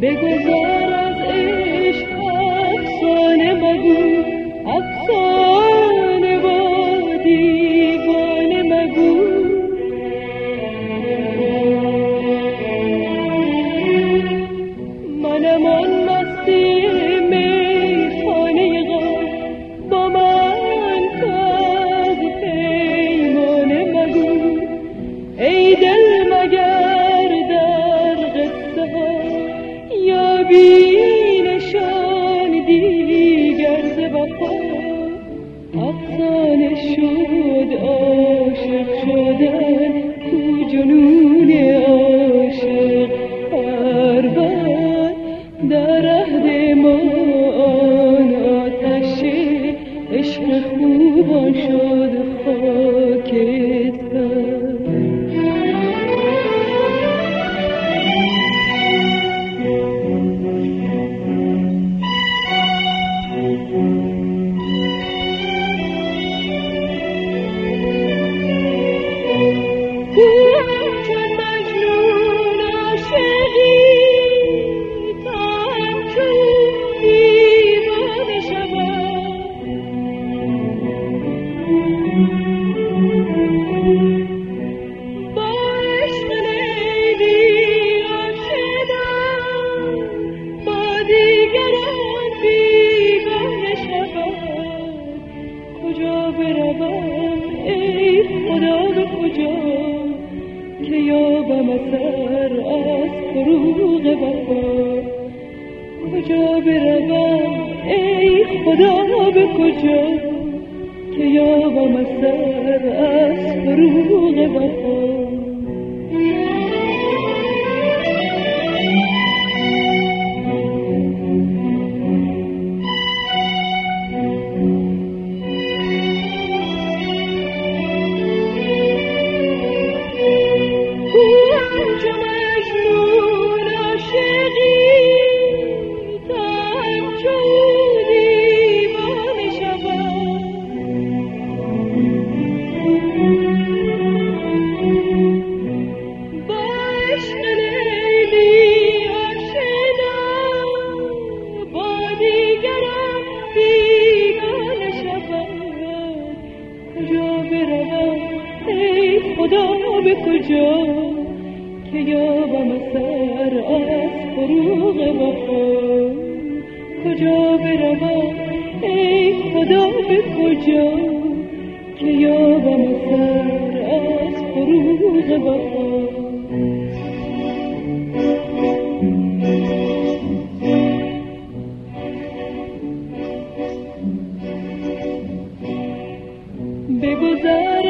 بگذر در عهد ما آن آتش عشق خوبان شد خاکت مجنون عاشقی یابم اثر از فروغ وفا. کجا بروم؟ ای خدا به کجا؟ که یابم اثر از فروغ وفا. خدا به کجا که یا با سر از فروغ وفا؟ کجا بروم؟ ای خدا به کجا که یا با سر از فروغ وفا؟ بگذر